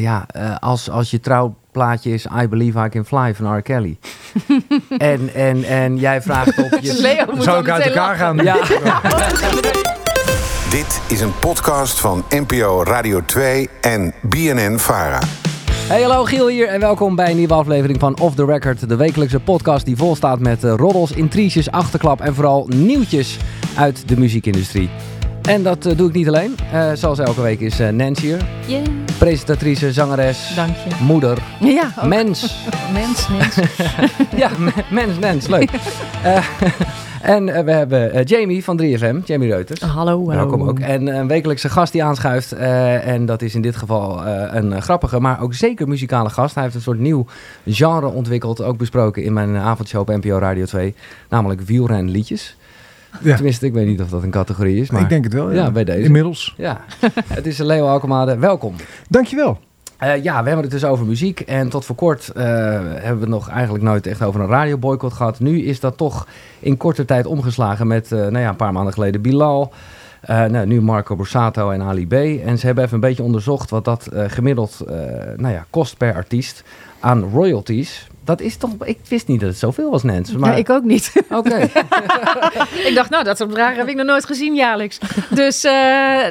ja, eh, als, als je trouwplaatje is I Believe I Can Fly van R. Kelly. en, en, en jij vraagt op je... Leo moet Zou ik uit elkaar lachen. gaan? Ja, Dit is een podcast van NPO Radio 2 en BNN Vara. Hey, hallo Giel hier en welkom bij een nieuwe aflevering van Off The Record. De wekelijkse podcast die vol staat met eh, roddels, intriges, achterklap en vooral nieuwtjes uit de muziekindustrie. En dat eh, doe ik niet alleen. Eh, zoals elke week is eh, Nancy hier. Yeah. Presentatrice, zangeres, Dank je. moeder, Ja, ook. mens. mens, mens. ja, me- mens, mens, leuk. En we hebben Jamie van 3FM, Jamie Reuters. hallo, hallo. Welkom ook. En een wekelijkse gast die aanschuift. en dat is in dit geval een grappige, maar ook zeker muzikale gast. Hij heeft een soort nieuw genre ontwikkeld. Ook besproken in mijn avondshow op NPO Radio 2. Namelijk wielrenliedjes. Ja. Tenminste, ik weet niet of dat een categorie is. Maar Ik denk het wel. Ja, Ja, bij deze. Inmiddels. Ja, het is Leo Alkemade. Welkom. Dankjewel. Eh, ja, we hebben het dus over muziek. En tot voor kort eh, hebben we het nog eigenlijk nooit echt over een radioboycott gehad. Nu is dat toch in korte tijd omgeslagen met eh, nou ja, een paar maanden geleden Bilal. Nou, nu Marco Borsato en Ali B. En ze hebben even een beetje onderzocht wat dat gemiddeld nou ja, kost per artiest aan royalties. Dat is toch, ik wist niet dat het zoveel was, Nens. Maar, Ja, ik ook niet. Oké, ik dacht, nou, dat soort bedragen heb ik nog nooit gezien jaarlijks. Dus eh,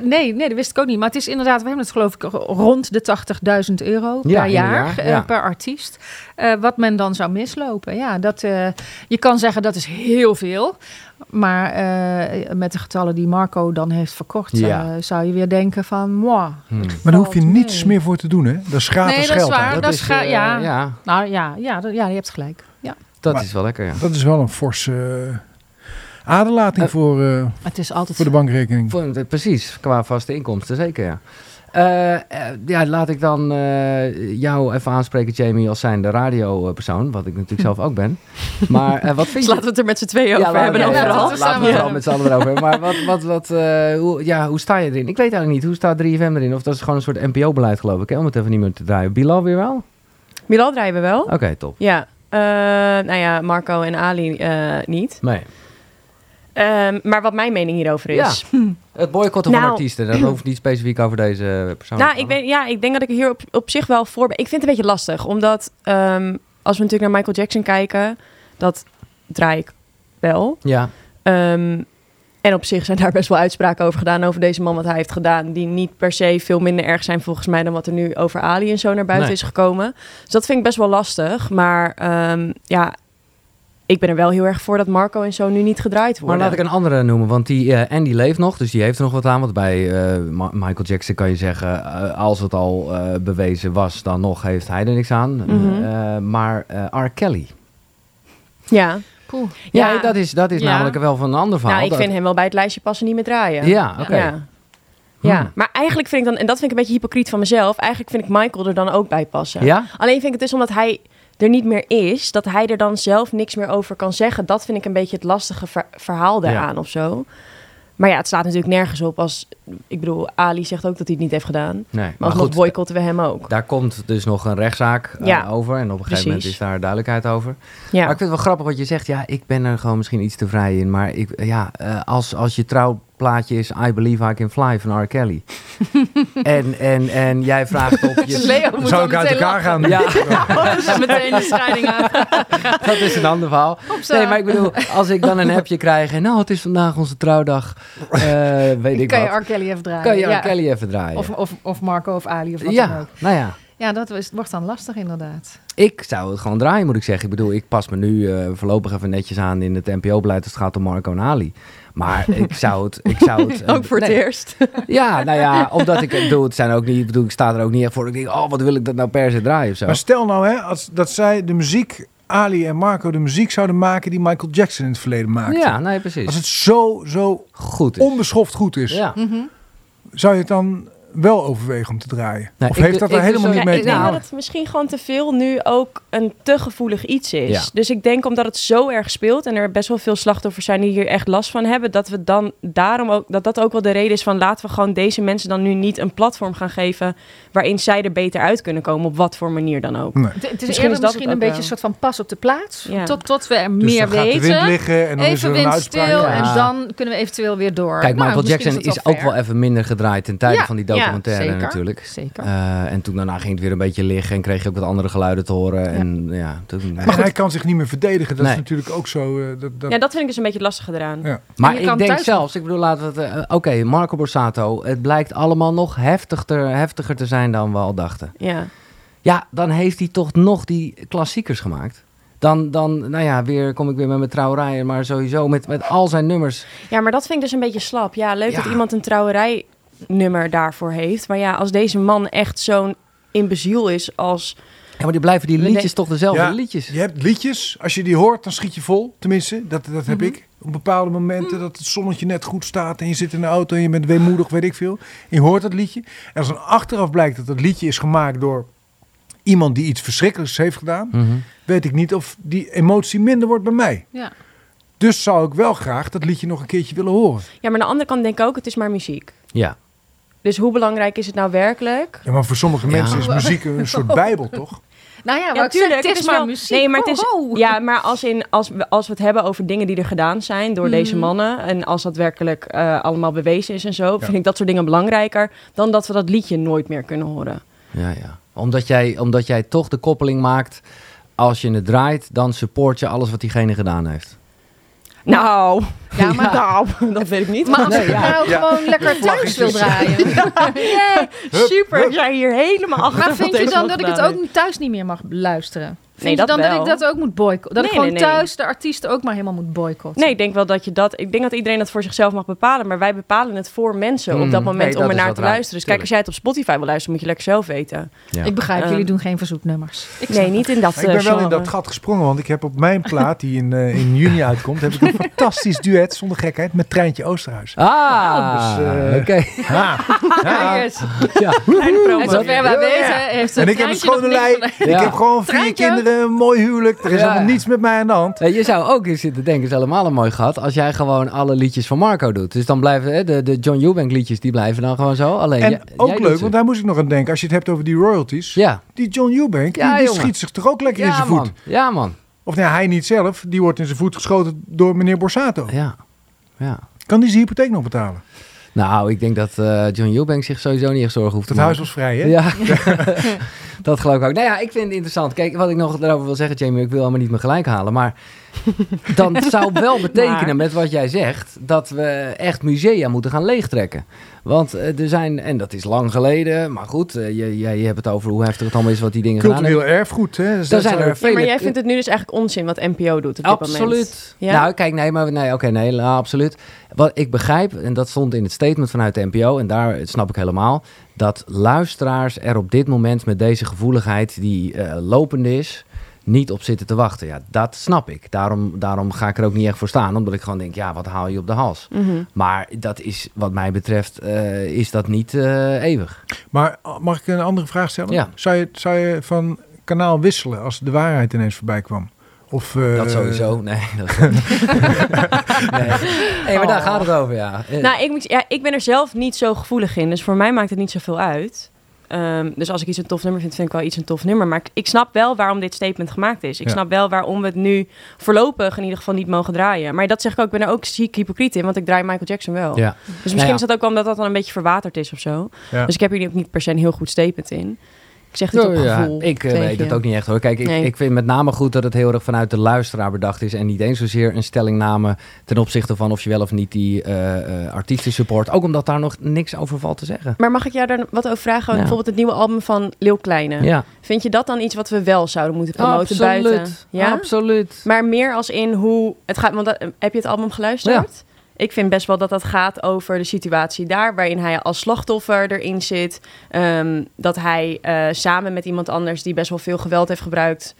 nee, nee, dat wist ik ook niet. Maar het is inderdaad, we hebben het geloof ik rond de 80.000 euro Ja, per jaar, eh, per artiest. Eh, wat men dan zou mislopen. Ja, dat, je kan zeggen dat is heel veel. Maar eh, met de getallen die Marco dan heeft verkocht, Ja. eh, zou je weer denken van, moi. Hmm. Maar daar hoef je niets mee. meer voor te doen, hè? Dat is gratis Nee, dat is geld. waar. dat is ga- eh, ja. ja, Nou ja, ja, dat- ja, je hebt gelijk. Ja. dat Maar- is wel lekker, ja. Dat is wel een forse aderlating voor, eh, Het is altijd voor de bankrekening. Voor- Precies, qua vaste inkomsten, zeker ja. Eh, eh, ja, laat ik dan eh, jou even aanspreken, Jamie, als zijnde radiopersoon, wat ik natuurlijk zelf ook ben. Maar wat vind Dus je... laten we het er met z'n tweeën over hebben ja, vooral. laten we- Laten we Ja. vooral met z'n allen erover hebben. Maar wat, wat, wat, hoe, ja, hoe sta je erin? Ik weet eigenlijk niet. Hoe staat 3FM erin? Of dat is gewoon een soort NPO-beleid, geloof ik, hè? om het even niet meer te draaien. Bilal weer wel? Bilal draaien we wel. Oké, top. Ja. Nou ja, Marco en Ali niet. Nee. Ehm, maar wat mijn mening hierover is. Het boycotten van Nou. artiesten, dat hoeft niet specifiek over deze persoon Nou, ik, ben, ja, ik denk dat ik hier op, op zich wel voor ben. Ik vind het een beetje lastig, omdat ehm, als we natuurlijk naar Michael Jackson kijken, dat draai ik wel. Ja, Ehm, en op zich zijn daar best wel uitspraken over gedaan over deze man wat hij heeft gedaan, die niet per se veel minder erg zijn volgens mij dan wat er nu over Ali en zo naar buiten Nee. is gekomen. Dus dat vind ik best wel lastig. Maar ja, ik ben er wel heel erg voor dat Marco en zo nu niet gedraaid Maar worden. laat ik een andere noemen, want die eh Andy leeft nog, dus die heeft er nog wat aan. Want bij eh, Ma- Michael Jackson kan je zeggen, eh, als het al eh, bewezen was, dan nog heeft hij er niks aan. Mhm. Eh, maar eh R. Kelly, Ja, Poeh. ja, Ja. dat is, dat is Ja. namelijk wel van een ander verhaal. nou, ik Dat- vind hem wel bij het lijstje passen niet meer draaien. Ja, oké. Ja. Ja, Hmm. maar eigenlijk vind ik dan, en dat vind ik een beetje hypocriet van mezelf, eigenlijk vind ik Michael er dan ook bij passen. Ja? Alleen vind ik het dus omdat hij er niet meer is, dat hij er dan zelf niks meer over kan zeggen. Dat vind ik een beetje het lastige ver- verhaal daaraan of zo. Maar ja, het slaat natuurlijk nergens op als, ik bedoel, Ali zegt ook dat hij het niet heeft gedaan. Nee, Maar, maar alsnog goed, boycotten we hem ook. daar komt dus nog een rechtszaak eh, over. En op een gegeven moment is daar duidelijkheid over. Ja. Maar ik vind het wel grappig wat je zegt. Ja, ik ben er gewoon misschien iets te vrij in. Maar ik, ja, eh, als, als je trouwplaatje is I Believe I Can Fly van R. Kelly. en, en, en jij vraagt op je... Leo moet Zou ik uit elkaar gaan? Ja, lachen. meteen de scheiding aan. dat is een ander verhaal. Nee, maar ik bedoel, als ik dan een appje krijg en nou, het is vandaag onze trouwdag, eh, weet ik kan je wat. R. Kelly even draaien. kan je R. Ja. Kelly even draaien? Of, of, of Marco of Ali of wat dan ja, ook. nou ja. Ja, dat is, wordt dan lastig inderdaad. Ik zou het gewoon draaien, moet ik zeggen. Ik bedoel, ik pas me nu eh, voorlopig even netjes aan in het NPO-beleid als het gaat om Marco en Ali. Maar ik zou het... Ik zou het ook voor het nee. eerst. Ja, nou ja, omdat ik het bedoel, het zijn ook niet, ik bedoel, ik sta er ook niet echt voor. Ik denk, oh, wat wil ik dat nou per se draaien of zo. Maar stel nou hè, als, dat zij de muziek, Ali en Marco, de muziek zouden maken die Michael Jackson in het verleden maakte. Ja, nee, precies. Als het zo, zo goed is. onbeschoft goed is, Ja. zou je het dan wel overwegen om te draaien? Nee, of ik heeft dat er ik helemaal niet Ja, mee ik te denk maken? dat het misschien gewoon te veel nu ook een te gevoelig iets is. Ja. Dus ik denk omdat het zo erg speelt en er best wel veel slachtoffers zijn die hier echt last van hebben, dat we dan daarom ook dat dat ook wel de reden is van laten we gewoon deze mensen dan nu niet een platform gaan geven waarin zij er beter uit kunnen komen op wat voor manier dan ook. Nee. Het, het is Misschien is eerder misschien een beetje wel. een soort van pas op de plaats. Ja. Tot, tot we er Dus meer dan gaat de wind weten. liggen en dan is Even er een windstil uitspraak. Ja. en dan kunnen we eventueel weer door. Kijk, Nou, Michael Jackson het is ook wel even minder gedraaid ten tijde Ja, van die ja. Documentaire zeker. natuurlijk. Zeker. Eh, en toen daarna ging het weer een beetje liggen en kreeg je ook wat andere geluiden te horen. En ja, toen, En hij kan zich niet meer verdedigen. Dat Nee. is natuurlijk ook zo. eh, dat, dat, Ja, dat vind ik dus een beetje eraan. Ja. Maar ik denk thuis zelfs, ik bedoel, laten we het. eh, Oké, Marco Borsato, het blijkt allemaal nog heftiger, heftiger te zijn dan we al dachten. Ja. Ja, dan heeft hij toch nog die klassiekers gemaakt. Dan, dan nou ja, weer kom ik weer met mijn trouwerijen, maar sowieso met, met al zijn nummers. ja, maar dat vind ik dus een beetje slap. Ja, leuk Ja. dat iemand een trouwerijnummer daarvoor heeft. Maar ja, als deze man echt zo'n imbeziel is als... Ja, maar die blijven die liedjes toch dezelfde Ja, liedjes. Je hebt liedjes, als je die hoort, dan schiet je vol. Tenminste, dat, dat heb Mhm. ik. Op bepaalde momenten dat het zonnetje net goed staat en je zit in de auto en je bent weemoedig, weet ik veel. En je hoort dat liedje. En als dan achteraf blijkt dat dat liedje is gemaakt door iemand die iets verschrikkelijks heeft gedaan, Mhm. weet ik niet of die emotie minder wordt bij mij. Ja. Dus zou ik wel graag dat liedje nog een keertje willen horen. Ja, maar aan de andere kant denk ik ook, het is maar muziek. Ja. Dus hoe belangrijk is het nou werkelijk? Ja, maar voor sommige Ja. mensen is muziek een soort bijbel, toch? Nou ja, Ja, wat ik zeg, tuurlijk, het is maar muziek. Nee, maar het is, ja, maar als, in, als, we, als we het hebben over dingen die er gedaan zijn door deze Mhm. mannen... en als dat werkelijk eh, allemaal bewezen is en zo... vind ik dat soort dingen belangrijker... dan dat we dat liedje nooit meer kunnen horen. Ja, ja. Omdat jij, omdat jij toch de koppeling maakt. Als je het draait, dan support je alles wat diegene gedaan heeft. Nou, Ja, maar, nou, dat weet ik niet. maar als Nee, ik ja. nou Ja. gewoon lekker thuis wil draaien. super, hup. jij hier helemaal achter Maar vind je dan dat ik het ook thuis niet meer mag luisteren? Vind Nee, je dat dan dat wel. ik dat ook moet boycotten? Dat ik gewoon nee, nee. thuis de artiesten ook maar helemaal moet boycotten? Nee, ik denk wel dat je dat... Ik denk dat iedereen dat voor zichzelf mag bepalen. Maar wij bepalen het voor mensen op Mm, dat moment nee, dat om er naar te raar. luisteren. Dus kijk, als jij het op Spotify wil luisteren, moet je lekker zelf weten. Ja. Ik begrijp, Ehm, jullie doen geen verzoeknummers. Ik nee, niet in dat ik ben eh, wel in dat gat gesprongen, want ik heb op mijn plaat, die in, eh, in juni uitkomt, heb ik een fantastisch duet, zonder gekheid, met Treintje Oosterhuis. Ah, Dus, oké. Ja. Ja. het. Ja. En zover heeft En ik heb een schone lei. Ik heb gewoon vier Treintje. Kinderen, een mooi huwelijk. Er is Ja. allemaal niets met mij aan de hand. Eh, Je zou ook eens zitten denken, is helemaal een mooi gat, als jij gewoon alle liedjes van Marco doet. Dus dan blijven hè, de, de John Eubank liedjes, die blijven dan gewoon zo. Alleen En jij- ook jij leuk, want daar moest ik nog aan denken. Als je het hebt over die royalties. Ja, Die John Eubank, Ja, die, schiet zich toch ook lekker in zijn voet. man. Ja man. Of nee, hij niet zelf. Die wordt in zijn voet geschoten door meneer Borsato. Ja. ja. Kan die zijn hypotheek nog betalen? Nou, ik denk dat eh, John Eubank zich sowieso niet echt zorgen hoeft te Het huis maken. was vrij, hè? Ja, dat geloof ik ook. Nou ja, ik vind het interessant. Kijk, wat ik nog erover wil zeggen, Jamie, ik wil allemaal niet me gelijk halen. Maar dan zou wel betekenen Maar- met wat jij zegt, dat we echt musea moeten gaan leegtrekken. Want eh, er zijn, en dat is lang geleden, maar goed, eh, je, je, je hebt het over hoe heftig het allemaal is wat die dingen gedaan Cultureel hebben. erfgoed, hè? Dus Daar dat zijn er vele... Ja, maar jij vindt het nu dus eigenlijk onzin wat NPO doet op dit moment. Absoluut. Ja? Nou, kijk, nee, maar nee, oké, nee, nou, absoluut. Wat ik begrijp, en dat stond in het statement vanuit de NPO, en daar snap ik helemaal, dat luisteraars er op dit moment met deze gevoeligheid die eh, lopend is, niet op zitten te wachten. Ja, dat snap ik. Daarom, daarom ga ik er ook niet echt voor staan, omdat ik gewoon denk, ja, wat haal je op de hals? Mhm. Maar dat is, wat mij betreft, eh, is dat niet eh, eeuwig. Maar uh, mag ik een andere vraag stellen? Ja. Zou, je, zou je van kanaal wisselen als de waarheid ineens voorbij kwam? Of, eh, Dat sowieso. Nee, dat... nee. maar daar gaat het over, ja. Eh, Nou, ik, moet, ja, ik ben er zelf niet zo gevoelig in. Dus voor mij maakt het niet zoveel uit. Ehm, dus als ik iets een tof nummer vind, vind ik wel iets een tof nummer. Maar ik, ik snap wel waarom dit statement gemaakt is. Ik Ja. snap wel waarom we het nu voorlopig in ieder geval niet mogen draaien. Maar dat zeg ik ook, ik ben er ook ziek hypocriet in, want ik draai Michael Jackson wel. ja. Dus misschien Nou ja. is dat ook wel omdat dat dan een beetje verwaterd is of zo. Ja. Dus ik heb hier ook niet per se een heel goed statement in. Ik zeg dit op Ja, gevoel. ik eh, weet het ook niet echt hoor. Kijk, ik, Nee. ik vind met name goed dat het heel erg vanuit de luisteraar bedacht is. En niet eens zozeer een stellingname ten opzichte van of je wel of niet die eh, eh, artiesten support. Ook omdat daar nog niks over valt te zeggen. Maar mag ik jou daar wat over vragen? Ja. Bijvoorbeeld het nieuwe album van Lil Kleine. Ja, Vind je dat dan iets wat we wel zouden moeten promoten absoluut. buiten? Ja? Absoluut. Maar meer als in hoe het gaat. Want dat, heb je het album geluisterd? Ik vind best wel dat dat gaat over de situatie daar, waarin hij als slachtoffer erin zit. Ehm, dat hij eh, samen met iemand anders die best wel veel geweld heeft gebruikt,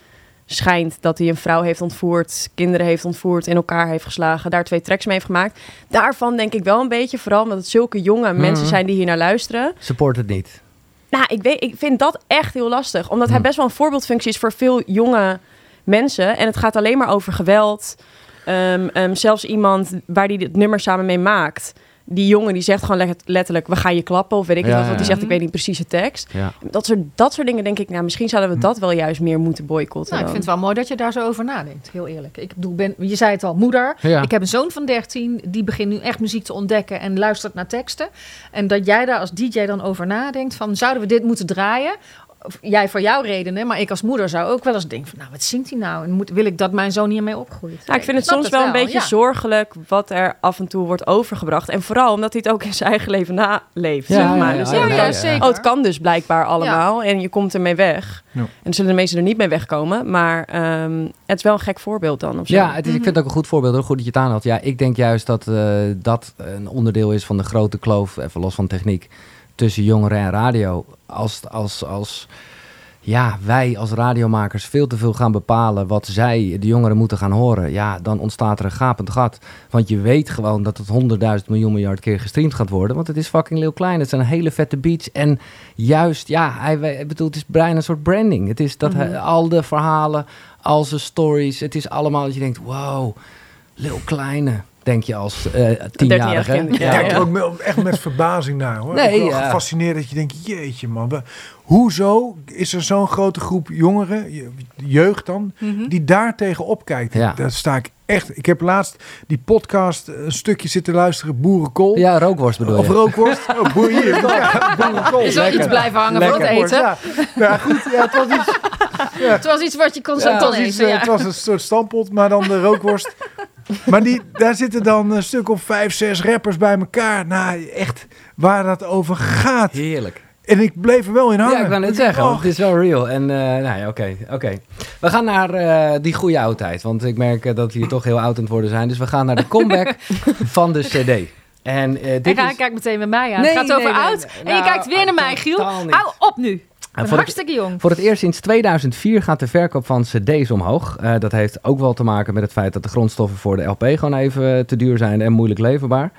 schijnt dat hij een vrouw heeft ontvoerd, kinderen heeft ontvoerd, in elkaar heeft geslagen, daar twee tracks mee heeft gemaakt. Daarvan denk ik wel een beetje, vooral omdat het zulke jonge mensen Mhm. zijn die hier naar luisteren. Support het niet. Nou, ik, weet, ik vind dat echt heel lastig. Omdat hij Hm. best wel een voorbeeldfunctie is voor veel jonge mensen. En het gaat alleen maar over geweld. Ehm, ehm, zelfs iemand waar hij het nummer samen mee maakt. die jongen die zegt gewoon let- letterlijk, we gaan je klappen. Of weet ik Ja, niet wat, want die zegt, ik weet niet precies de tekst. Ja. Dat soort, dat soort dingen denk ik, nou, misschien zouden we dat wel juist meer moeten boycotten. Nou, ik vind het wel mooi dat je daar zo over nadenkt, heel eerlijk. Ik bedoel, ben, je zei het al, moeder. Ja. Ik heb een zoon van 13, die begint nu echt muziek te ontdekken en luistert naar teksten. En dat jij daar als DJ dan over nadenkt van, zouden we dit moeten draaien? Of jij voor jouw redenen, maar ik als moeder zou ook wel eens denken van, nou, wat zingt hij nou? En moet, wil ik dat mijn zoon hiermee opgroeit? Nou, ik vind het soms wel een beetje ja. zorgelijk wat er af en toe wordt overgebracht. En vooral omdat hij het ook in zijn eigen leven naleeft. Ja, zeg maar. ja, Dus Ja, ja, ja, ja, ja. zeker. Oh, het kan dus blijkbaar allemaal. En je komt ermee weg. Ja. En dan zullen de meesten er niet mee wegkomen. Maar ehm, het is wel een gek voorbeeld dan. Of zo. Ja, het is, ik vind het ook een goed voorbeeld. hoor. Goed dat je het aanhaalt. Ja, ik denk juist dat eh, dat een onderdeel is van de grote kloof, even los van techniek, tussen jongeren en radio. Als, als, als ja, wij als radiomakers veel te veel gaan bepalen wat zij, de jongeren, moeten gaan horen, ja, dan ontstaat er een gapend gat. Want je weet gewoon dat het 100.000 miljoen miljard keer gestreamd gaat worden. Want het is fucking heel klein. Het zijn hele vette beats. En juist, ja, hij, ik bedoel, het is bijna een soort branding. Het is dat hij- al de verhalen, al zijn stories, het is allemaal dat je denkt, wow, Lil Kleine, denk je als eh tienjarige. Ik Ja, kijk ja. er ook me- echt met verbazing naar hoor. Nee, ik ben wel ja. gefascineerd dat je denkt, jeetje man. we- hoezo is er zo'n grote groep jongeren, je- jeugd dan, die daar tegen opkijkt? Ja. Daar sta ik echt. Ik heb laatst die podcast een stukje zitten luisteren, Boerenkool. Ja, rookworst bedoel Of je. rookworst. Oh, boer hier. Ja, boerenkool. Is wel iets blijven hangen voor het Lekker. eten. Ja. ja, goed. Ja, het was iets Het was iets wat je kon Ja, het, kon iets, eten. eh, ja. het was een soort stampot, maar dan de rookworst. maar die, daar zitten dan een stuk of vijf, zes rappers bij elkaar. Nou, echt waar dat over gaat. Heerlijk. En ik bleef er wel in hangen. Ja, ik wou net Ik zeggen, het is wel real. En uh, nou ja, oké, oké. We gaan naar uh, die goede oudheid, want ik merk uh, dat we hier toch heel oud aan het worden zijn. Dus we gaan naar de comeback van de CD. En uh, dit hij is... kijkt meteen bij mij aan. Nee, het gaat over nee, nee, oud. nee. en je Nou, kijkt weer naar mij, Giel. Hou op nu. Voor het- hartstikke jong. Voor het eerst sinds 2004 gaat de verkoop van cd's omhoog. Uh, dat heeft ook wel te maken met het feit dat de grondstoffen voor de LP gewoon even te duur zijn en moeilijk leverbaar.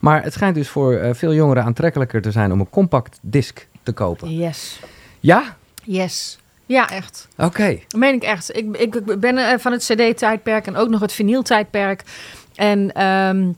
Maar het schijnt dus voor uh, veel jongeren aantrekkelijker te zijn om een compact disc te kopen. Yes. Ja? Yes. Ja, echt. Oké. Okay. Dat meen ik echt. Ik, ik, ik ben uh, van het CD-tijdperk en ook nog het vinyl-tijdperk. En um,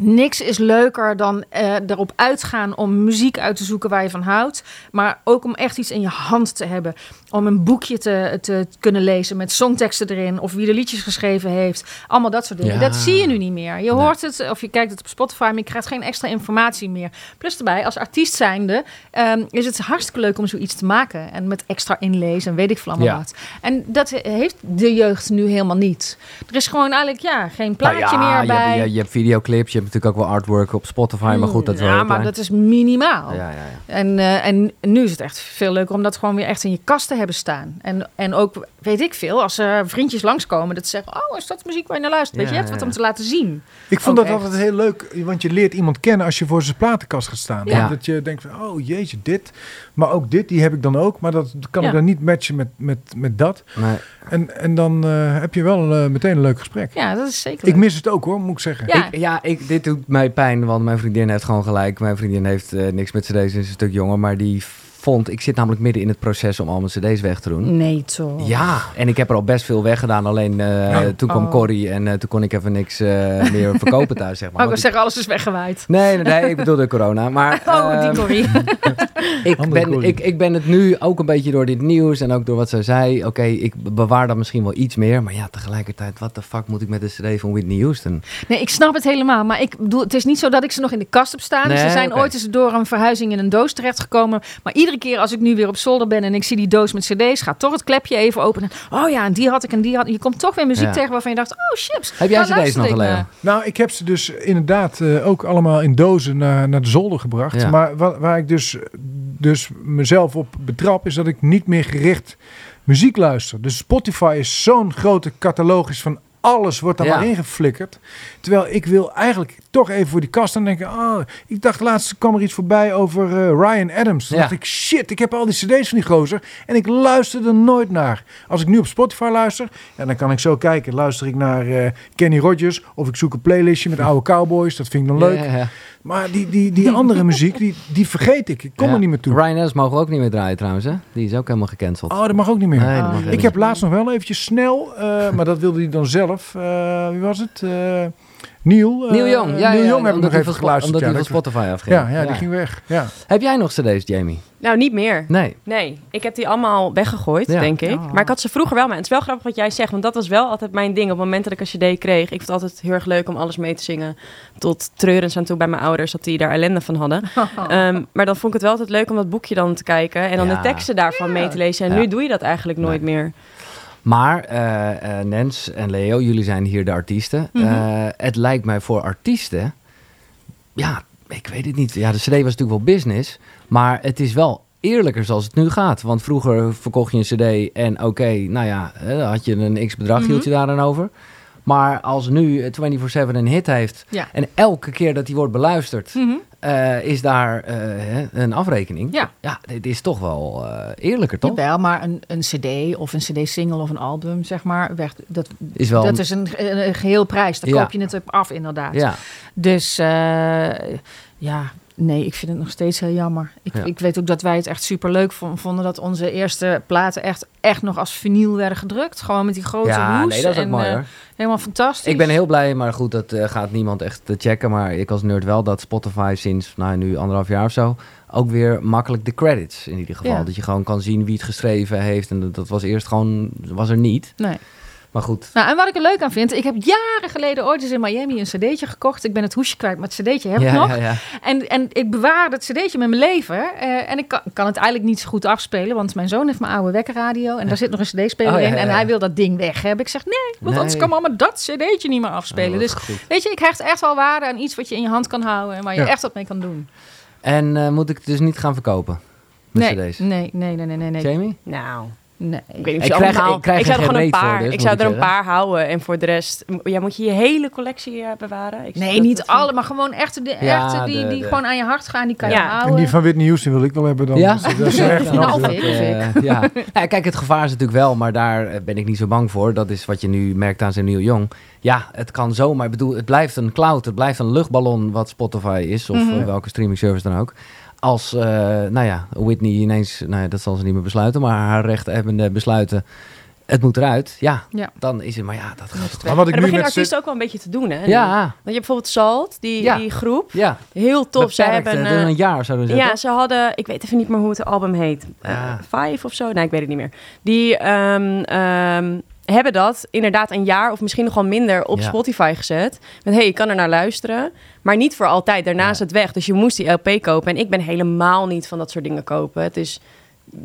niks is leuker dan uh, erop uitgaan om muziek uit te zoeken waar je van houdt. Maar ook om echt iets in je hand te hebben. Om een boekje te, te kunnen lezen met songteksten erin. Of wie de liedjes geschreven heeft. Allemaal dat soort dingen. Ja. Dat zie je nu niet meer. Je nee. hoort het of je kijkt het op Spotify. Maar je krijgt geen extra informatie meer. Plus erbij, als artiest zijnde um, is het hartstikke leuk om zoiets te maken. En met extra inlezen en weet ik veel allemaal Ja. wat. En dat heeft de jeugd nu helemaal niet. Er is gewoon eigenlijk ja, geen plaatje Nou ja, meer je bij. Hebt, je, je hebt videoclips, je hebt natuurlijk ook wel artwork op Spotify. Maar goed, dat is wel Ja, heel maar klein. dat is minimaal. Ja, ja, ja. En, uh, en nu is het echt veel leuker om dat gewoon weer echt in je kast te hebben staan. En, en ook, weet ik veel, als er vriendjes langskomen, dat ze zeggen, oh, is dat muziek waar je naar luistert? Weet je, je hebt wat ja. om te laten zien. Ik vond Ook dat echt. altijd heel leuk, want je leert iemand kennen als je voor zijn platenkast gaat staan. Ja. Dat je denkt van, oh jeetje, dit. Maar ook dit, die heb ik dan ook. Maar dat kan Ja. ik dan niet matchen met, met, met dat. Nee. En, en dan eh, heb je wel eh, meteen een leuk gesprek. Ja, dat is zeker Ik mis het ook hoor, moet ik zeggen. Ja. Ik, ja, ik, dit doet mij pijn, want mijn vriendin heeft gewoon gelijk. Mijn vriendin heeft eh, niks met cd's, is een stuk jonger, maar die vond... Ik zit namelijk midden in het proces om al mijn cd's weg te doen. Nee, toch? Ja, en ik heb er al best veel weggedaan. Alleen eh, toen kwam Oh. Corrie en eh, toen kon ik even niks eh, meer verkopen thuis, zeg maar. Maar ik wil Want zeggen, alles is weggewaaid. nee, nee, nee, ik bedoelde corona. Maar Oh, ehm, die Corrie. ik, Andere ben, Corrie. ik, ik ben het nu ook een beetje door dit nieuws en ook door wat zij zei. Oké, ik bewaar dat misschien wel iets meer. Maar ja, tegelijkertijd, wat de fuck moet ik met de cd van Whitney Houston? Nee, ik snap het helemaal. Maar ik bedoel, het is niet zo dat ik ze nog in de kast heb staan. Nee, ze zijn ooit eens door een verhuizing in een doos terechtgekomen. Maar iedere keer als ik nu weer op zolder ben en ik zie die doos met cd's, gaat toch het klepje even openen. Oh ja, en die had ik en die had Je komt toch weer muziek Ja. tegen waarvan je dacht, oh chips. Heb jij cd's nog, naar. Nou, ik heb ze dus inderdaad eh, ook allemaal in dozen naar, naar de zolder gebracht. Ja. Maar wa- waar ik dus, dus mezelf op betrap, is dat ik niet meer gericht muziek luister. Dus Spotify is zo'n grote catalogus van alles wordt daar Ja. maar ingeflikkerd. Terwijl ik wil eigenlijk toch even voor die kast aan denken. Oh, ik dacht laatst kwam er iets voorbij over eh, Ryan Adams. Toen Ja. dacht ik, shit, ik heb al die cd's van die gozer. En ik luister er nooit naar. Als ik nu op Spotify luister, ja, dan kan ik zo kijken. Luister ik naar eh, Kenny Rogers of ik zoek een playlistje met oude cowboys. Dat vind ik dan leuk. Ja. Maar die, die, die andere muziek, die, die vergeet ik. Ik kom Ja. er niet meer toe. Ryan Adams mogen we ook niet meer draaien trouwens, hè? Die is ook helemaal gecanceld. Oh, dat mag ook niet meer. Nee, Ik heb laatst nog wel eventjes snel, eh, maar dat wilde hij dan zelf. eh, wie was het? Eh, Neil. eh, Neil Young. Ja, Neil ja, Young heb ik nog even geluisterd. Omdat hij van Spotify afging. ja, ja, die ging weg. Ja. Heb jij nog cd's, Jamie? Nou, niet meer. Nee. Nee, ik heb die allemaal weggegooid, Ja. denk ik. Oh. Maar ik had ze vroeger wel. Maar het is wel grappig wat jij zegt, want dat was wel altijd mijn ding. Op het moment dat ik een cd kreeg, ik vond het altijd heel erg leuk om alles mee te zingen. Tot treurens aan toe bij mijn ouders, dat die daar ellende van hadden. Ehm, maar dan vond ik het wel altijd leuk om dat boekje dan te kijken en dan Ja. de teksten daarvan mee te lezen. En Ja. nu doe je dat eigenlijk nooit meer. Maar eh, eh, Nens en Leo, jullie zijn hier de artiesten. Mhm. Eh, het lijkt mij voor artiesten... Ja, ik weet het niet. Ja, de cd was natuurlijk wel business. Maar het is wel eerlijker zoals het nu gaat. Want vroeger verkocht je een cd en oké, nou ja, had je een x-bedrag, hield je daar dan over. Maar als nu eh, 24-7 een hit heeft... Ja. en elke keer dat die wordt beluisterd... Mhm. eh, is daar eh, een afrekening. Ja. ja, dit is toch wel eh, eerlijker, toch? Jawel, maar een, een cd of een cd-single of een album, zeg maar, weg, dat, Is wel dat een- is een, geheel prijs. Daar Ja. koop je het op af, inderdaad. Ja, Dus ja, nee, ik vind het nog steeds heel jammer. Ik, Ja. ik weet ook dat wij het echt super leuk vonden dat onze eerste platen echt, echt nog als vinyl werden gedrukt. Gewoon met die grote ja hoes. nee, dat is en, mooi eh. Helemaal fantastisch. Ik ben heel blij, maar goed, dat eh, gaat niemand echt eh, checken. Maar ik als nerd wel dat Spotify sinds nou, nu anderhalf jaar of zo... ook weer makkelijk de credits in ieder geval. Ja. Dat je gewoon kan zien wie het geschreven heeft. En dat, dat was eerst gewoon, was er niet. Nee. Maar goed, Nou, en wat ik er leuk aan vind, ik heb jaren geleden ooit eens in Miami een cd'tje gekocht. Ik ben het hoesje kwijt, maar het cd'tje heb ik ja, nog. ja, ja. En, en ik bewaar dat cd'tje met mijn leven. eh, en ik kan, kan het eigenlijk niet zo goed afspelen, want mijn zoon heeft mijn oude wekkerradio. En daar zit nog een cd-speler Oh, ja, in. ja, En hij wil dat ding weg hebben. Ik zeg nee, want anders Nee. kan mama dat cd'tje niet meer afspelen. Oh, dus goed. weet je, ik hecht echt wel waarde aan iets wat je in je hand kan houden. En waar je Ja. echt wat mee kan doen. En eh, moet ik het dus niet gaan verkopen? Met Nee, cd's? nee, nee, nee, nee, nee. nee. Jamie? Nou, nee. ik weet niet of Ik je krijg- allemaal... ik krijg er zou er gewoon een voor, paar. dus, ik zou ik er een paar houden en voor de rest... Ja, moet je je hele collectie eh, bewaren? Ik- Nee, niet vind alle, maar gewoon echte, de, Ja, echte die, de- die de- gewoon aan je hart gaan. Die kan je Ja. houden. En die van Whitney Houston wil ik wel hebben dan. Ja? Dus dat is echt Nou, ik, ja. ja, kijk, het gevaar is natuurlijk wel, maar daar eh, ben ik niet zo bang voor. Dat is wat je nu merkt aan zijn nieuw jong. Ja, het kan zomaar. Ik bedoel, het blijft een cloud, het blijft een luchtballon wat Spotify is, of Mhm. eh, welke streaming service dan ook. Als, eh, nou ja, Whitney ineens, nou ja, dat zal ze niet meer besluiten, maar haar rechthebbende besluiten, het moet eruit. Ja, Ja. dan is het, maar ja, dat gaat. Maar wat ik En nu dan beginnen met artiesten ook wel een beetje te doen, hè? Ja, Want je hebt bijvoorbeeld Salt, die, Ja. die groep. ja. Heel tof. Ze hebben eh, een, een jaar zouden zeggen. Ja, ze hadden, ik weet even niet meer hoe het album heet. Eh, Ja. Five of zo? Nee, ik weet het niet meer. Die ehm, ehm, hebben dat inderdaad een jaar of misschien nog wel minder op Ja. Spotify gezet. Met hey, je kan er naar luisteren. Maar niet voor altijd. Daarna Ja. is het weg. Dus je moest die LP kopen. En ik ben helemaal niet van dat soort dingen kopen. Het is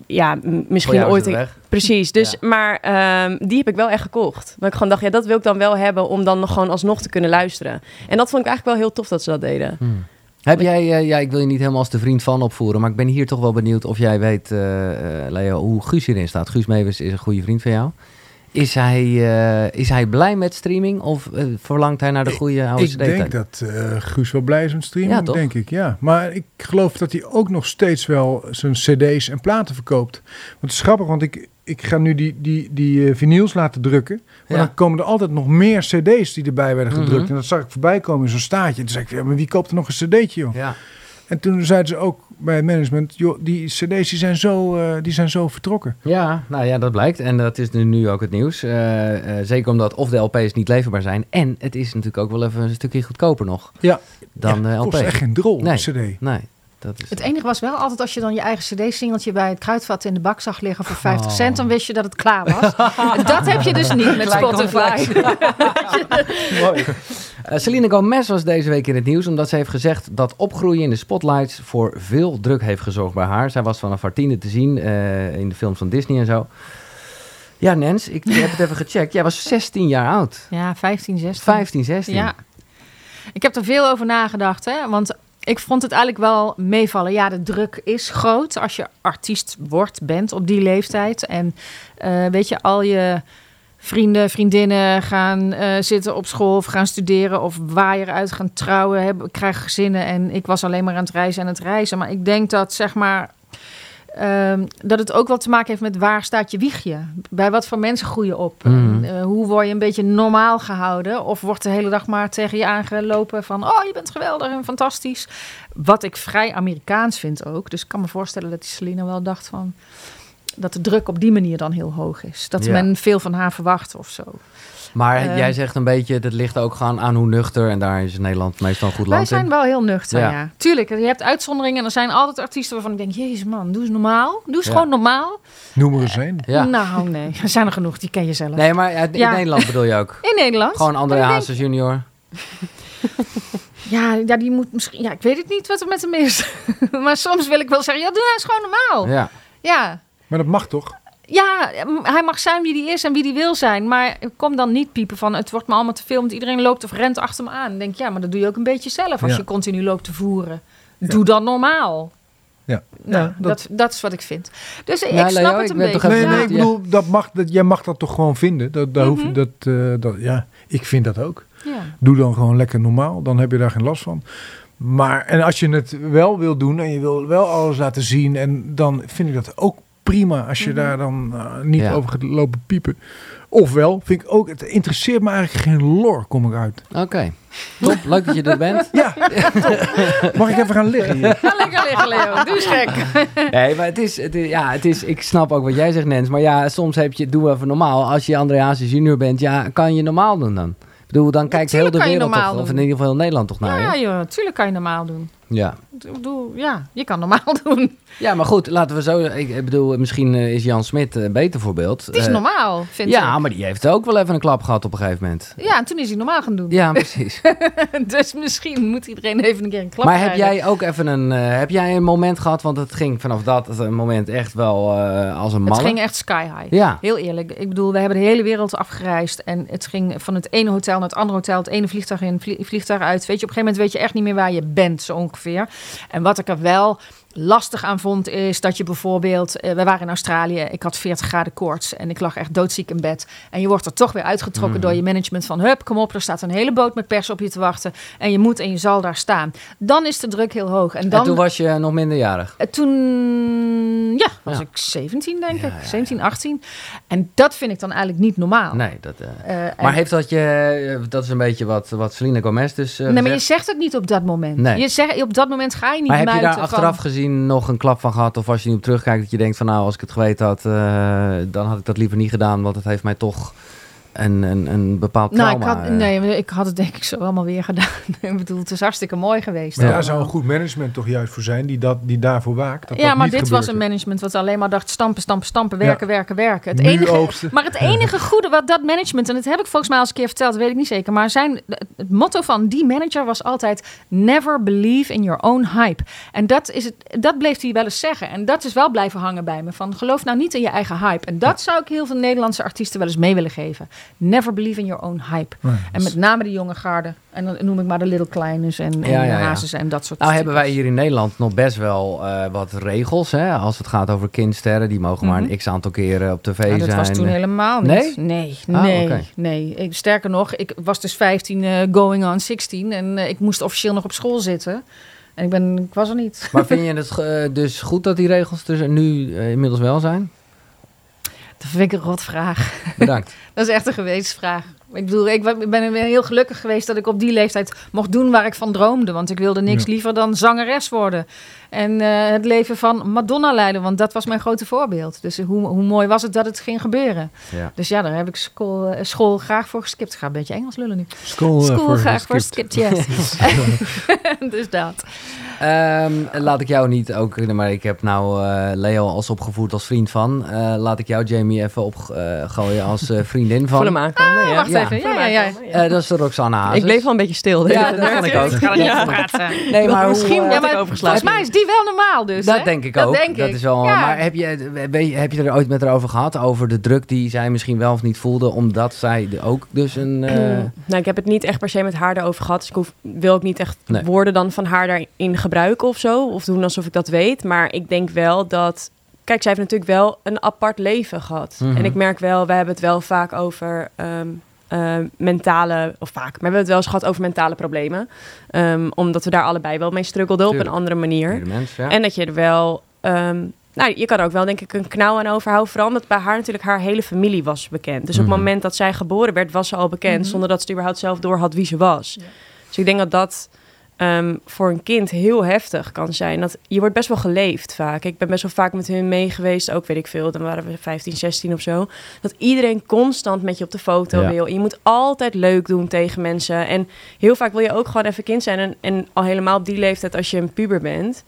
ja, misschien ooit een. Precies, dus, Ja. maar ehm, die heb ik wel echt gekocht. Maar ik gewoon dacht, ja, dat wil ik dan wel hebben om dan nog gewoon alsnog te kunnen luisteren. En dat vond ik eigenlijk wel heel tof dat ze dat deden. Hmm. Heb jij, eh, ja, ik wil je niet helemaal als de vriend van opvoeren, maar ik ben hier toch wel benieuwd of jij weet, eh, eh, Leo, hoe Guus hierin staat. Guus Meeuwis is een goede vriend van jou. Is hij, eh, is hij blij met streaming of eh, verlangt hij naar de goede oude Ik denk dat eh, Guus wel blij is met Ja, toch? denk ik. Ja. Maar ik geloof dat hij ook nog steeds wel zijn cd's en platen verkoopt. Want het is grappig, want ik, ik ga nu die, die, die vinyls laten drukken. Maar Ja. dan komen er altijd nog meer cd's die erbij werden gedrukt. Mhm. En dat zag ik voorbij komen in zo'n staatje. En toen zei ik, ja, maar wie koopt er nog een cd'tje, joh? Ja. En toen zeiden ze ook bij het management, joh, die cd's die zijn, zo, eh, die zijn zo vertrokken. ja, nou ja, dat blijkt. En dat is nu, nu ook het nieuws. Eh, eh, zeker omdat of de LP's niet leverbaar zijn. En het is natuurlijk ook wel even een stukje goedkoper nog Ja, dan ja, LP. kost echt geen drol, Nee. een cd. Nee, dat is Het enige was wel altijd als je dan je eigen cd-singeltje bij het kruidvat in de bak zag liggen voor 50 Oh. cent, dan wist je dat het klaar was. dat heb je dus niet met Gelijk Spotify. Mooi. Eh, Selena Gomez was deze week in het nieuws omdat ze heeft gezegd dat opgroeien in de spotlights voor veel druk heeft gezorgd bij haar. Zij was vanaf haar tiende te zien eh, in de films van Disney en zo. Ja, Nens, ik heb het even gecheckt. Jij was 16 jaar oud. Ja, 15, 16. 15, 16. Ja. Ik heb er veel over nagedacht, hè? want ik vond het eigenlijk wel meevallen. Ja, de druk is groot als je artiest wordt, bent op die leeftijd. En eh, weet je, al je vrienden, vriendinnen gaan eh, zitten op school of gaan studeren of waar je uit gaan trouwen, hebben, krijgen gezinnen. En ik was alleen maar aan het reizen en het reizen. Maar ik denk dat, zeg maar, ehm, dat het ook wel te maken heeft met waar staat je wiegje? Bij wat voor mensen groei je op? Mhm. Eh, hoe word je een beetje normaal gehouden? Of wordt de hele dag maar tegen je aangelopen van... oh, je bent geweldig en fantastisch. Wat ik vrij Amerikaans vind ook. Dus ik kan me voorstellen dat die Selena wel dacht van... dat de druk op die manier dan heel hoog is. Dat Ja. men veel van haar verwacht of zo. Maar Eh. jij zegt een beetje, dat ligt ook gewoon aan hoe nuchter. En daar is Nederland meestal een goed Wij land zijn in. wel heel nuchter, Ja. ja. Tuurlijk, je hebt uitzonderingen en er zijn altijd artiesten waarvan ik denk... Jezus man, doe eens normaal. Doe eens Ja. gewoon normaal. Noem er eens een. Ja. Nou nee, er zijn er genoeg, die ken je zelf. Nee, maar in Ja. Nederland bedoel je ook? In Nederland. Gewoon André denk- Hazes junior. Ja, ja, die moet misschien... Ja, ik weet het niet wat er met hem is. maar soms wil ik wel zeggen, ja, doe nou eens gewoon normaal. Ja. Ja. Maar dat mag toch? Ja, hij mag zijn wie hij is en wie hij wil zijn. Maar kom dan niet piepen van het wordt me allemaal te veel. Want iedereen loopt of rent achter me aan. Dan denk ja, maar dat doe je ook een beetje zelf als Ja. je continu loopt te voeren. Doe dan normaal. Ja. Nou, Ja, dat... dat- Dat, is wat ik vind. Dus ik snap Leo, het ik een beetje. Nee, nee, ik bedoel, dat mag, dat, jij mag dat toch gewoon vinden. Dat, daar hoef je, Mhm. dat, eh, dat, ja, ik vind dat ook. Ja. Doe dan gewoon lekker normaal. Dan heb je daar geen last van. Maar, en als je het wel wil doen en je wil wel alles laten zien. En dan vind ik dat ook prima als je Mhm. daar dan eh, niet Ja. over gaat lopen piepen. Ofwel, vind ik ook, het interesseert me eigenlijk geen lor, kom ik uit. Oké. Top, leuk dat je er bent. Ja, mag ik even gaan liggen hier? Ga lekker liggen, Leo. Doe eens gek. Nee, maar het is, het is, ja, het is, ik snap ook wat jij zegt, Nens. Maar ja, soms heb je, doe even normaal. Als je André Hazes junior bent, ja, kan je normaal doen dan. Ik bedoel, dan kijkt heel de wereld toch, of in ieder geval heel Nederland toch naar Ja, je. joh, tuurlijk kan je normaal doen. Ja. Ik bedoel, ja, je kan normaal doen. Ja, maar goed, laten we zo, ik, bedoel, misschien eh, is Jan Smit een beter voorbeeld. Het is Eh, normaal, vind Ja, ik. maar die heeft ook wel even een klap gehad op een gegeven moment. Ja, en toen is hij normaal gaan doen. Ja, precies. dus misschien moet iedereen even een keer een klap maar heb krijgen. jij ook even een, eh, heb jij een moment gehad, want het ging vanaf dat moment echt wel eh, als een Het malle. ging echt sky high. Ja, Heel eerlijk. Ik bedoel, we hebben de hele wereld afgereisd. En het ging van het ene hotel naar het andere hotel. Het ene vliegtuig in, vlie- vliegtuig uit. Weet je, op een gegeven moment weet je echt niet meer waar je bent, zo ongeveer. En wat ik er wel lastig aan vond, is dat je bijvoorbeeld... eh, we waren in Australië, ik had 40 graden koorts. En ik lag echt doodziek in bed. En je wordt er toch weer uitgetrokken Mhm. door je management van... Hup, kom op, er staat een hele boot met pers op je te wachten. En je moet en je zal daar staan. Dan is de druk heel hoog. En dan... en toen was je nog minderjarig. Eh, Toen, ja, was Ja. ik 17 denk Ja, ik. ja, 17, 18. En dat vind ik dan eigenlijk niet normaal. Nee, dat... eh, en- Maar heeft dat je, dat is een beetje wat, wat Selena Gomez dus nee, maar je zegt het niet op dat moment. Nee. Je zegt, op dat moment ga je niet Maar heb je daar achteraf van... gezien nog een klap van gehad? Of als je nu terugkijkt dat je denkt van nou, als ik het geweten had, eh, dan had ik dat liever niet gedaan. Want het heeft mij toch een, een, een bepaald Nou, trauma. ik had, eh. nee, ik had het denk ik zo allemaal weer gedaan. ik bedoel, het is hartstikke mooi geweest. Maar Ja. daar zou een goed management toch juist voor zijn, die, dat, die daarvoor waakt. Dat ja, dat maar niet dit was een management wat alleen maar dacht stampen, stampen, stampen, Ja. werken, werken, werken. Het Nu enige, oogsten. maar het enige goede wat dat management, en dat heb ik volgens mij al eens een keer verteld, weet ik niet zeker, maar zijn, het motto van die manager was altijd never believe in your own hype. En dat, is het, dat bleef hij wel eens zeggen. En dat is wel blijven hangen bij me, van geloof nou niet in je eigen hype. En dat zou ik heel veel Nederlandse artiesten wel eens mee willen geven. Never believe in your own hype. En met name de jonge garde. En dan noem ik maar de Little Kleines en, en Ja, ja, ja. Hazes en dat soort Nou hebben wij hier in Nederland nog best wel eh, wat regels. Hè? Als het gaat over kindsterren. Die mogen maar Mhm. een x aantal keren op tv dat zijn. was toen helemaal niet. Nee? Nee, Ah, nee, oké. nee. Ik, sterker nog, ik was dus 15 eh, going on 16 en eh, ik moest officieel nog op school zitten. En ik, ben, ik was er niet. Maar vind je het dus goed dat die regels er nu inmiddels wel zijn? Dat vind ik een rotvraag. Bedankt. Dat is echt een gewetensvraag. Ik bedoel, ik ben heel gelukkig geweest dat ik op die leeftijd mocht doen waar ik van droomde. Want ik wilde niks Ja. liever dan zangeres worden. En eh, het leven van Madonna leiden, want dat was mijn grote voorbeeld. Dus hoe, hoe mooi was het dat het ging gebeuren. Ja. Dus ja, daar heb ik school, eh, school graag voor geskipt. Ik ga een beetje Engels lullen nu. School, eh, School voor graag voor geskipt. skipt, yes. dus dat. Ehm, laat ik jou niet ook, maar ik heb nou eh, Leo als opgevoerd als vriend van. Eh, laat ik jou, Jamie, even opgooien als eh, vriendin Voel hem van. aankomen, ja. wacht Ja. even. Ja, ja, ja. Eh, dat is Hazes. Ik bleef wel een beetje stil. Ja, dat ik ook. Ik ga er niet praten. Nee, maar Misschien hoe, ik maar overgeslagen. Volgens mij is die wel normaal dus. Dat hè? denk ik Dat ook. denk dat ik. is wel. Ja. Maar heb je, heb je er ooit met haar over gehad? Over de druk die zij misschien wel of niet voelde, omdat zij de- ook dus een. eh, Nou, ik heb het niet echt per se met haar erover gehad. Dus ik hoef, wil ook niet echt Nee. woorden dan van haar daarin gebruiken of zo. Of doen alsof ik dat weet. Maar ik denk wel dat... Kijk, zij heeft natuurlijk wel een apart leven gehad. Mhm. En ik merk wel, we hebben het wel vaak over ehm, eh, mentale... Of vaak, maar we hebben het wel eens gehad over mentale problemen. Ehm, omdat we daar allebei wel mee struggelden op een andere manier. ieder mens, ja. En dat je er wel... ehm, nou, je kan er ook wel denk ik een knauw aan overhouden. Vooral omdat bij haar natuurlijk haar hele familie was bekend. Dus op Mhm. het moment dat zij geboren werd, was ze al bekend. Mhm. Zonder dat ze überhaupt zelf door had wie ze was. Dus ik denk dat dat ehm, voor een kind heel heftig kan zijn. Dat, je wordt best wel geleefd vaak. Ik ben best wel vaak met hun mee geweest, ook weet ik veel, dan waren we 15, 16 of zo. Dat iedereen constant met je op de foto Ja. wil. En je moet altijd leuk doen tegen mensen. En heel vaak wil je ook gewoon even kind zijn. En, en al helemaal op die leeftijd als je een puber bent.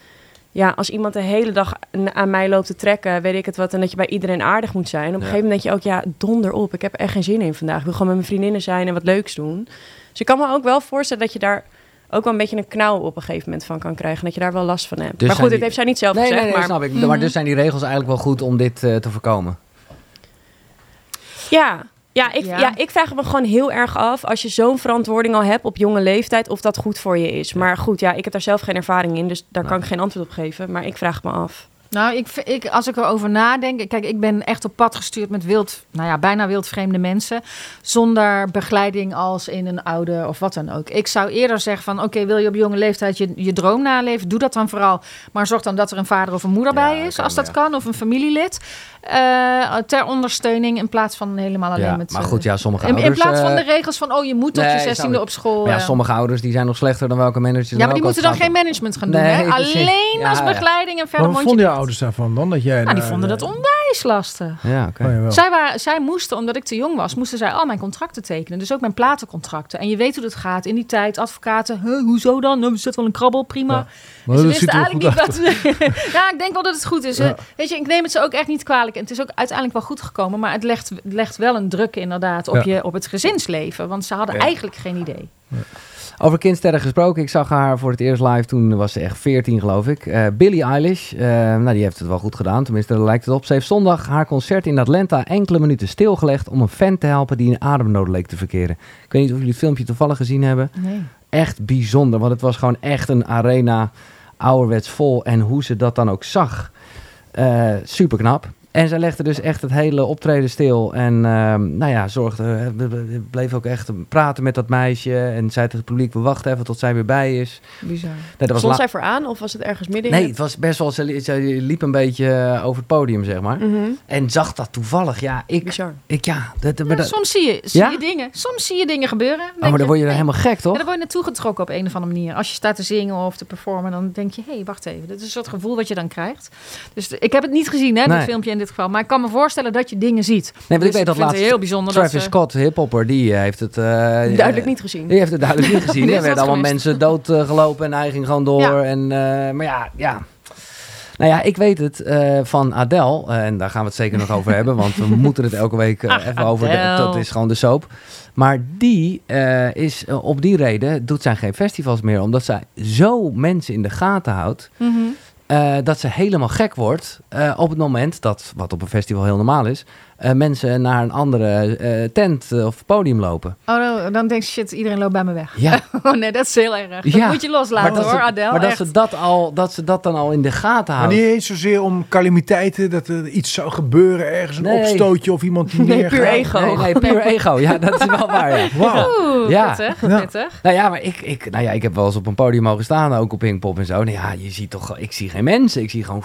Ja, als iemand de hele dag aan mij loopt te trekken, weet ik het wat, en dat je bij iedereen aardig moet zijn. Op een gegeven moment denk je ook, ja, donder op. Ik heb er echt geen zin in vandaag. Ik wil gewoon met mijn vriendinnen zijn en wat leuks doen. Dus ik kan me ook wel voorstellen dat je daar ook wel een beetje een knauw op een gegeven moment van kan krijgen. Dat je daar wel last van hebt. Dus maar goed, dit die- heeft zij niet zelf Nee, gezegd. nee, nee, maar snap ik. Maar dus zijn die regels eigenlijk wel goed om dit eh, te voorkomen. Ja, ja, ik, Ja. ja. ik vraag me gewoon heel erg af... als je zo'n verantwoording al hebt op jonge leeftijd... of dat goed voor je is. Maar goed, ja, ik heb daar zelf geen ervaring in... dus daar kan ik geen antwoord op geven. Maar ik vraag me af. Nou, ik, ik, als ik erover nadenk... Kijk, ik ben echt op pad gestuurd met wild... Nou ja, bijna wildvreemde mensen. Zonder begeleiding als in een oude of wat dan ook. Ik zou eerder zeggen van... Oké, wil je op jonge leeftijd je, je droom naleven? Doe dat dan vooral. Maar zorg dan dat er een vader of een moeder Ja, bij is. als dat ja. kan. Of een familielid. eh, ter ondersteuning. In plaats van helemaal alleen Ja, met... maar eh, goed, ja, sommige in, in ouders... plaats van eh, de regels van... Oh, je moet tot nee, je snap zestiende ik. op school. maar ja, eh, sommige ouders die zijn nog slechter dan welke managers er ja, maar die moeten dan geen management gaan doen. Nee, hè? Alleen Ja, als ja. begeleiding en verder wat ouders daarvan dan? Dat jij Nou, die vonden dat onwijs lastig. Ja, oké. Oh. Zij, waren, zij moesten, omdat ik te jong was, moesten zij al mijn contracten tekenen. Dus ook mijn platencontracten. En je weet hoe dat gaat. In die tijd, advocaten, huh, hoezo dan? Nou, er zit wel een krabbel, prima. Ja. En Maar ze dat wisten eigenlijk niet wat ze... ja, ik denk wel dat het goed is. Ja. Weet je, ik neem het ze ook echt niet kwalijk. En het is ook uiteindelijk wel goed gekomen. Maar het legt, het legt wel een druk inderdaad op, Ja. je, op het gezinsleven. Want ze hadden Ja. eigenlijk geen idee. Over kindsterren gesproken. Ik zag haar voor het eerst live. Toen was ze echt 14, geloof ik. Eh Billie Eilish. eh, nou, die heeft het wel goed gedaan. Tenminste, daar lijkt het op. Ze heeft zondag haar concert in Atlanta enkele minuten stilgelegd... om een fan te helpen die in ademnood leek te verkeren. Ik weet niet of jullie het filmpje toevallig gezien hebben. Nee. Echt bijzonder. Want het was gewoon echt een arena ouderwets vol. En hoe ze dat dan ook zag. eh super knap. En zij legde dus echt het hele optreden stil. En ehm, nou ja, zorgde, eh, bleef ook echt praten met dat meisje. En zei tegen het publiek, we wachten even tot zij weer bij is. Bizar. Nee, dat Stond zij vooraan of was het ergens midden nee het- was best wel, ze, ze liep een beetje eh, over het podium, zeg maar. Mhm. En zag dat toevallig. Ja, ik, Bizar. ik ja. Dat, Ja, dat- soms zie je, zie Ja? je dingen. Soms zie je dingen gebeuren. oh, maar dan word je nee. helemaal gek, Ja, toch? dan word je naartoe getrokken op een of andere manier. Als je staat te zingen of te performen, dan denk je... hé, hey, wacht even. Dit is een soort gevoel wat je dan krijgt. Dus ik heb het niet gezien, hè, Nee. dit filmpje in dit geval. Maar ik kan me voorstellen dat je dingen ziet. Nee, want Dus ik weet dat vind het laatst heel bijzonder dat Travis ze- Scott, hiphopper, die eh, heeft het... eh, Duidelijk eh, niet gezien. Die heeft het duidelijk niet gezien. Er werden allemaal mensen doodgelopen en hij ging gewoon door. Ja. En, eh, maar ja, ja. Nou ja, ik weet het eh, van Adele. eh, en daar gaan we het zeker nog over hebben. Want we moeten het elke week eh, Ach, even over. de- dat is gewoon de soap. Maar die eh, is eh, op die reden doet zij geen festivals meer. Omdat zij zo mensen in de gaten houdt. Mhm. Eh, dat ze helemaal gek wordt eh, op het moment dat, wat op een festival heel normaal is, eh, mensen naar een andere eh, tent of podium lopen. Oh, dan denk je, shit, iedereen loopt bij me weg. Ja, Oh nee, dat is heel erg. Dat Ja, moet je loslaten hoor, ze, Adele. maar dat ze dat, al, dat ze dat dan al in de gaten Maar houdt. niet eens zozeer om calamiteiten, dat er iets zou gebeuren, ergens een Nee. opstootje of iemand die Nee, neergaat. puur ego. Nee, nee, puur ego. Ja, dat is wel waar. Ja. Oeh, Ja. pittig, Ja. pittig. Nou ja, maar ik, ik, nou ja, ik heb wel eens op een podium mogen staan, ook op Pinkpop en zo. Nou ja, je ziet toch, ik zie geen mensen. Ik zie gewoon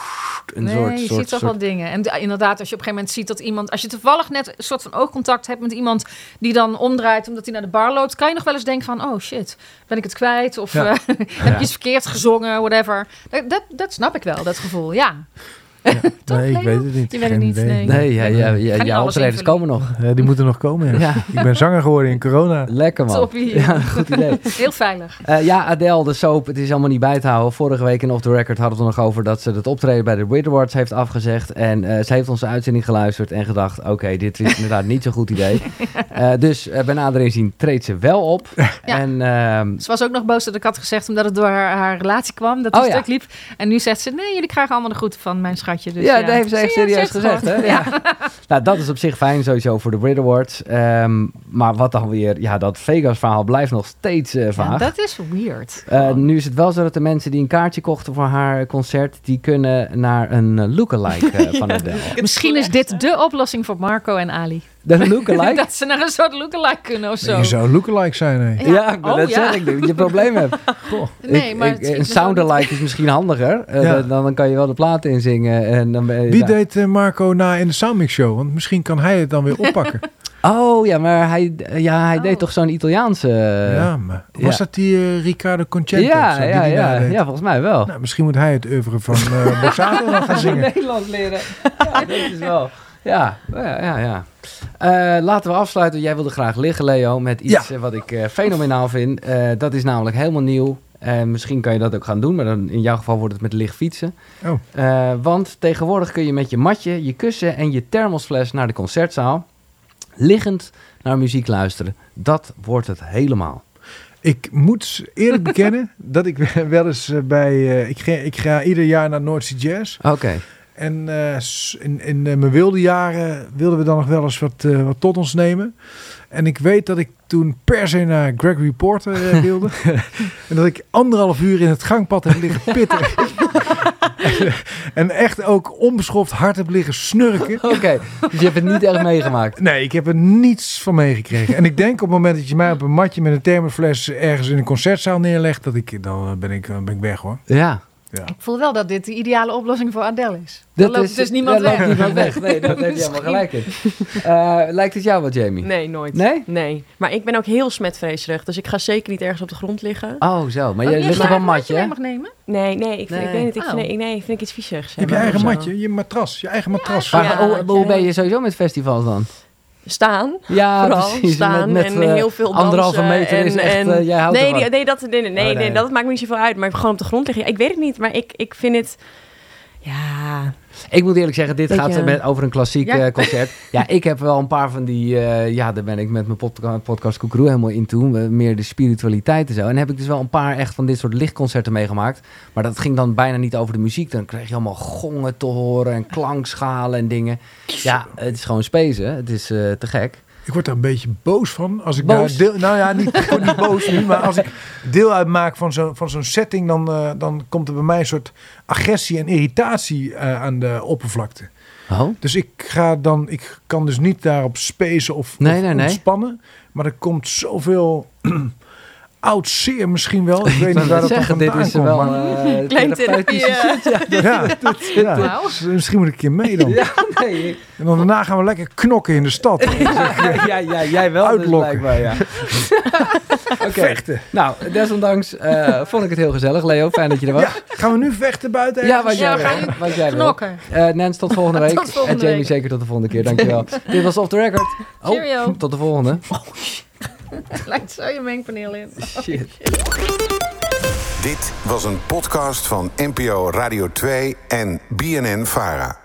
een Nee, soort, je soort, ziet toch soort wel dingen. En inderdaad, als je op een gegeven moment ziet dat iemand... Als je toevallig net een soort van oogcontact hebt met iemand... die dan omdraait omdat hij naar de bar loopt... kan je nog wel eens denken van... oh shit, ben ik het kwijt? Of Ja. eh, heb je iets verkeerd gezongen? Whatever. Dat, dat, dat snap ik wel, dat gevoel, ja. Toch, Nee, ik Leo? weet het niet. Je weet het Geen niet, idee. nee. Nee, ja, ja, ja, jouw optredens komen nog. Ja, die moeten nog komen. Ja. Ja, Ik ben zanger geworden in corona. lekker man. Toppie. Ja, goed idee. Heel veilig. Eh, ja, Adele, de soap, het is allemaal niet bij te houden. Vorige week in Off The Record hadden we het nog over dat ze het optreden bij de Brit Awards heeft afgezegd. En eh, ze heeft onze uitzending geluisterd en gedacht, oké, dit is inderdaad niet zo'n goed idee. Eh, dus uh, bij nader inzien treedt ze wel op. En, ehm, Ze was ook nog boos dat ik had gezegd... omdat het door haar, haar relatie kwam, dat Oh, het ja. stuk liep. En nu zegt ze... nee, jullie krijgen allemaal de groeten van mijn schatje. Dus, ja, dat heeft ze echt serieus gezegd. Hè? Ja. nou, dat is op zich fijn sowieso voor de Brit Awards. Ehm, maar wat dan weer, ja, dat Vegas-verhaal blijft nog steeds eh, Ja, vaag. dat is weird. Eh, nu is het wel zo dat de mensen die een kaartje kochten voor haar concert, die kunnen naar een lookalike eh, van Adele. Misschien is dit de oplossing voor Marco en Ali. De lookalike? dat ze naar een soort lookalike kunnen of zo. Je zou lookalike zijn, hè. Ja, Oh, ja. zeggen, ik denk dat je een probleem hebt. Nee, Ik- maar ik- een soundalike is misschien handiger. Eh, Ja. dan, dan kan je wel de plaat inzingen. En dan ben je, Wie deed eh, Marco na in de Soundmix Show? Want misschien kan hij het dan weer oppakken. Oh ja, maar hij, ja, hij Oh. deed toch zo'n Italiaanse... ja, maar was ja. dat die eh, Riccardo Concento? ja, zo, ja, die ja, ja, volgens mij wel. Nou, misschien moet hij het oeuvre van eh Borsato dan gaan zingen. Nederlands leren. Ja, dat is wel. Ja, ja, ja. Eh, laten we afsluiten. Jij wilde graag liggen, Leo, met iets Ja. eh, wat ik eh, fenomenaal vind. Dat is namelijk helemaal nieuw. En misschien kan je dat ook gaan doen, maar dan in jouw geval wordt het met licht fietsen. Oh. Want tegenwoordig kun je met je matje, je kussen en je thermosfles naar de concertzaal. Liggend naar muziek luisteren. Dat wordt het helemaal. Ik moet eerlijk bekennen dat ik wel eens bij... ik, ga, ik ga ieder jaar naar Sea Jazz. Oké. En eh, in, in eh, mijn wilde jaren wilden we dan nog wel eens wat, eh, wat tot ons nemen. En ik weet dat ik toen per se naar Gregory Porter wilde. en dat ik anderhalf uur in het gangpad heb liggen pitten. en echt ook onbeschoft hard heb liggen snurken. Oké, dus je hebt het niet echt meegemaakt. Nee, ik heb er niets van meegekregen. En ik denk op het moment dat je mij op een matje met een thermofles ergens in een concertzaal neerlegt, dat ik, dan ben ik, ben ik weg hoor. Ja. Ja. Ik voel wel dat dit de ideale oplossing voor Adele is. Dat loopt dus niemand weg. loopt niemand weg. Nee, daar heb je helemaal gelijk in. Eh, lijkt het jou wat, Jamie? Nee, nooit. Nee? Nee. Maar ik ben ook heel smetvreesig. Dus ik ga zeker niet ergens op de grond liggen. Oh, zo. Maar Oh, je ligt op een matje, hè? mag nemen? Nee, nee, ik, vind, ik weet het. Ik Oh. vind, nee, nee, vind ik iets viezigs. Je hebt je eigen matje, je matras, je eigen matras. Maar Ja, hoe, ben je sowieso met festivals dan? Staan. Ja, Vooral precies. staan met, met, en eh, heel veel dansen. anderhalve meter en, is echt... en- eh, jij houdt nee, die- nee, dat, nee, nee, nee, Oh, nee. dat maakt me niet zoveel uit. Maar gewoon op de grond liggen. Ik weet het niet, maar ik, ik vind het... Ja, Ik moet eerlijk zeggen, dit Beetje- gaat met, over een klassiek Ja. eh, concert. ja, ik heb wel een paar van die... eh, ja, daar ben ik met mijn podca podcast Koekeroe helemaal in toe. meer de spiritualiteit en zo. En heb ik dus wel een paar echt van dit soort lichtconcerten meegemaakt. Maar dat ging dan bijna niet over de muziek. Dan kreeg je allemaal gongen te horen en klankschalen en dingen. Ja, het is gewoon spezen. Het is eh, te gek. Ik word er een beetje boos van. Als ik Boos? Daar deel, nou ja, niet, ik word niet boos nu, maar als ik deel uitmaak van zo'n van zo'n setting, dan, eh, dan komt er bij mij een soort agressie en irritatie eh, aan de oppervlakte. Oh? Dus ik ga dan, ik kan dus niet daarop spacen of, Nee, of nee, nee. ontspannen. Maar er komt zoveel oud zeer misschien wel. Ik weet niet waar dat zeggen, dit is komt. wel maar- eh Klein therapeutische therapie, shit. Ja, ja, ja, dus misschien moet ik een keer mee dan. ja, nee. En dan daarna gaan we lekker knokken in de stad. ja, ja, jij wel dus Uitlokken. ja. Oké, Vechten. nou, desondanks eh, vond ik het heel gezellig, Leo. Fijn dat je er was. Ja, gaan we nu vechten buiten? Ja, wat jij Ja, we wil. gaan Wat jij wil. Knokken. Eh, Nens, tot volgende week. Tot volgende en Jamie, week. zeker tot de volgende keer. Dankjewel. Dit was Off The Record. Oh, Cheerio. tot de volgende. Lijkt zo je mengpaneel in. Shit. Dit was een podcast van NPO Radio 2 en BNN Vara.